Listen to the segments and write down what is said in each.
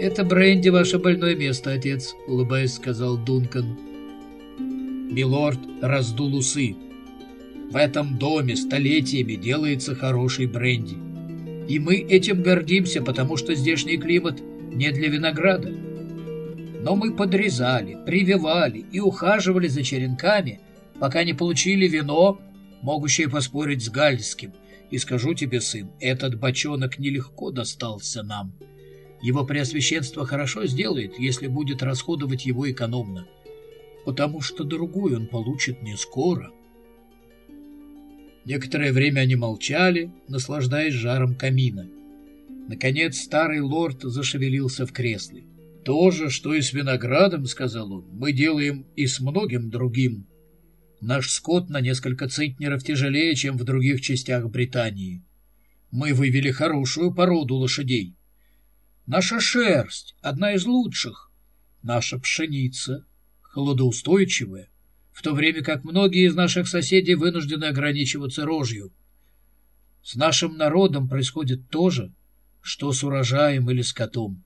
Это бренди ваше больное место, отец, улыбаясь, сказал Дункан. Милорд раздул усы. В этом доме столетиями делается хороший бренди. И мы этим гордимся, потому что здешний климат не для винограда. Но мы подрезали, прививали и ухаживали за черенками, пока не получили вино, могущее поспорить с гальским. И скажу тебе, сын, этот бочонок нелегко достался нам. Его преосвященство хорошо сделает, если будет расходовать его экономно, потому что другой он получит не скоро. Некоторое время они молчали, наслаждаясь жаром камина. Наконец старый лорд зашевелился в кресле. «То же, что и с виноградом, — сказал он, — мы делаем и с многим другим. Наш скот на несколько центнеров тяжелее, чем в других частях Британии. Мы вывели хорошую породу лошадей. Наша шерсть — одна из лучших. Наша пшеница — холодоустойчивая в то время как многие из наших соседей вынуждены ограничиваться рожью. С нашим народом происходит то же, что с урожаем или скотом.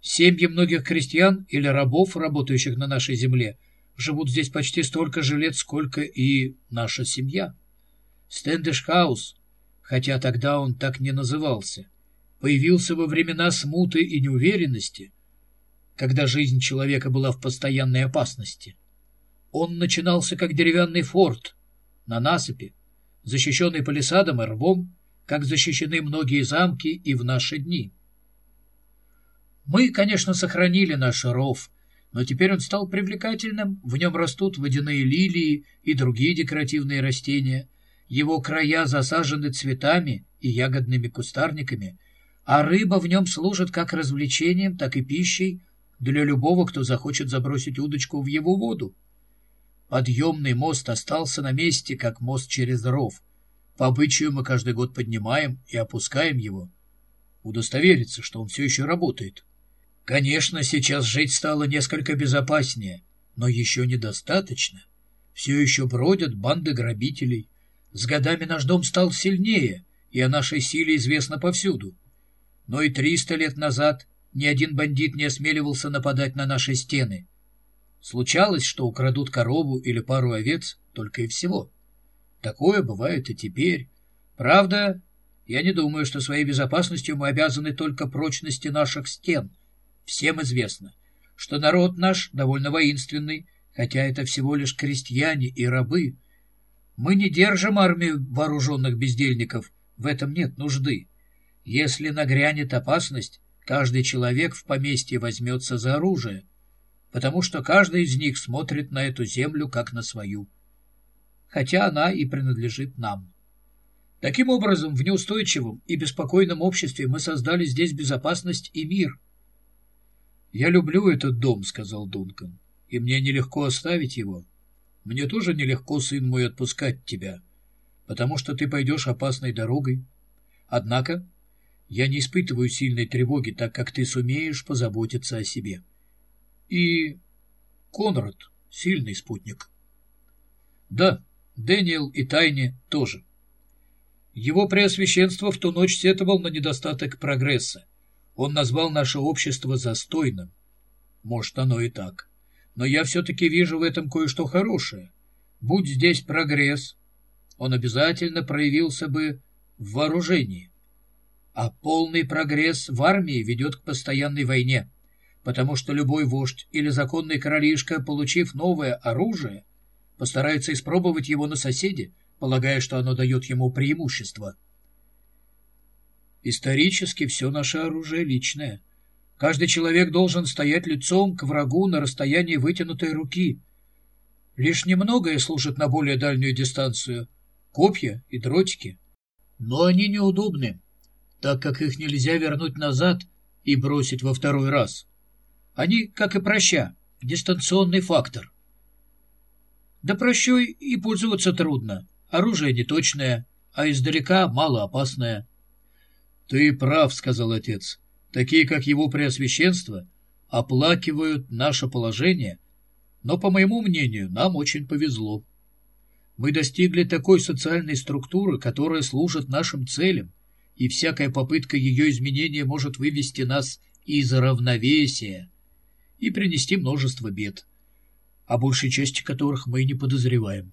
Семьи многих крестьян или рабов, работающих на нашей земле, живут здесь почти столько же лет, сколько и наша семья. Стэндиш-хаус, хотя тогда он так не назывался, появился во времена смуты и неуверенности, когда жизнь человека была в постоянной опасности. Он начинался как деревянный форт на насыпи, защищенный палисадом и рвом, как защищены многие замки и в наши дни. Мы, конечно, сохранили наш ров, но теперь он стал привлекательным, в нем растут водяные лилии и другие декоративные растения, его края засажены цветами и ягодными кустарниками, а рыба в нем служит как развлечением, так и пищей для любого, кто захочет забросить удочку в его воду. Подъемный мост остался на месте, как мост через ров. По обычаю мы каждый год поднимаем и опускаем его. Удостовериться, что он все еще работает. Конечно, сейчас жить стало несколько безопаснее, но еще недостаточно. Все еще бродят банды грабителей. С годами наш дом стал сильнее, и о нашей силе известно повсюду. Но и триста лет назад ни один бандит не осмеливался нападать на наши стены — Случалось, что украдут корову или пару овец, только и всего. Такое бывает и теперь. Правда, я не думаю, что своей безопасностью мы обязаны только прочности наших стен. Всем известно, что народ наш довольно воинственный, хотя это всего лишь крестьяне и рабы. Мы не держим армию вооруженных бездельников, в этом нет нужды. Если нагрянет опасность, каждый человек в поместье возьмется за оружие потому что каждый из них смотрит на эту землю как на свою, хотя она и принадлежит нам. Таким образом, в неустойчивом и беспокойном обществе мы создали здесь безопасность и мир. «Я люблю этот дом», — сказал Дункан, — «и мне нелегко оставить его. Мне тоже нелегко, сын мой, отпускать тебя, потому что ты пойдешь опасной дорогой. Однако я не испытываю сильной тревоги, так как ты сумеешь позаботиться о себе». И Конрад — сильный спутник. Да, Дэниел и Тайне тоже. Его преосвященство в ту ночь сетовал на недостаток прогресса. Он назвал наше общество застойным. Может, оно и так. Но я все-таки вижу в этом кое-что хорошее. Будь здесь прогресс, он обязательно проявился бы в вооружении. А полный прогресс в армии ведет к постоянной войне потому что любой вождь или законный королишка, получив новое оружие, постарается испробовать его на соседе, полагая, что оно дает ему преимущество. Исторически все наше оружие личное. Каждый человек должен стоять лицом к врагу на расстоянии вытянутой руки. Лишь немногое служит на более дальнюю дистанцию — копья и дротики. Но они неудобны, так как их нельзя вернуть назад и бросить во второй раз. Они, как и проща, дистанционный фактор. Да прощой и пользоваться трудно. Оружие неточное, а издалека малоопасное. — Ты прав, — сказал отец. Такие, как его преосвященство, оплакивают наше положение, но, по моему мнению, нам очень повезло. Мы достигли такой социальной структуры, которая служит нашим целям, и всякая попытка ее изменения может вывести нас из равновесия и принести множество бед, о большей части которых мы не подозреваем.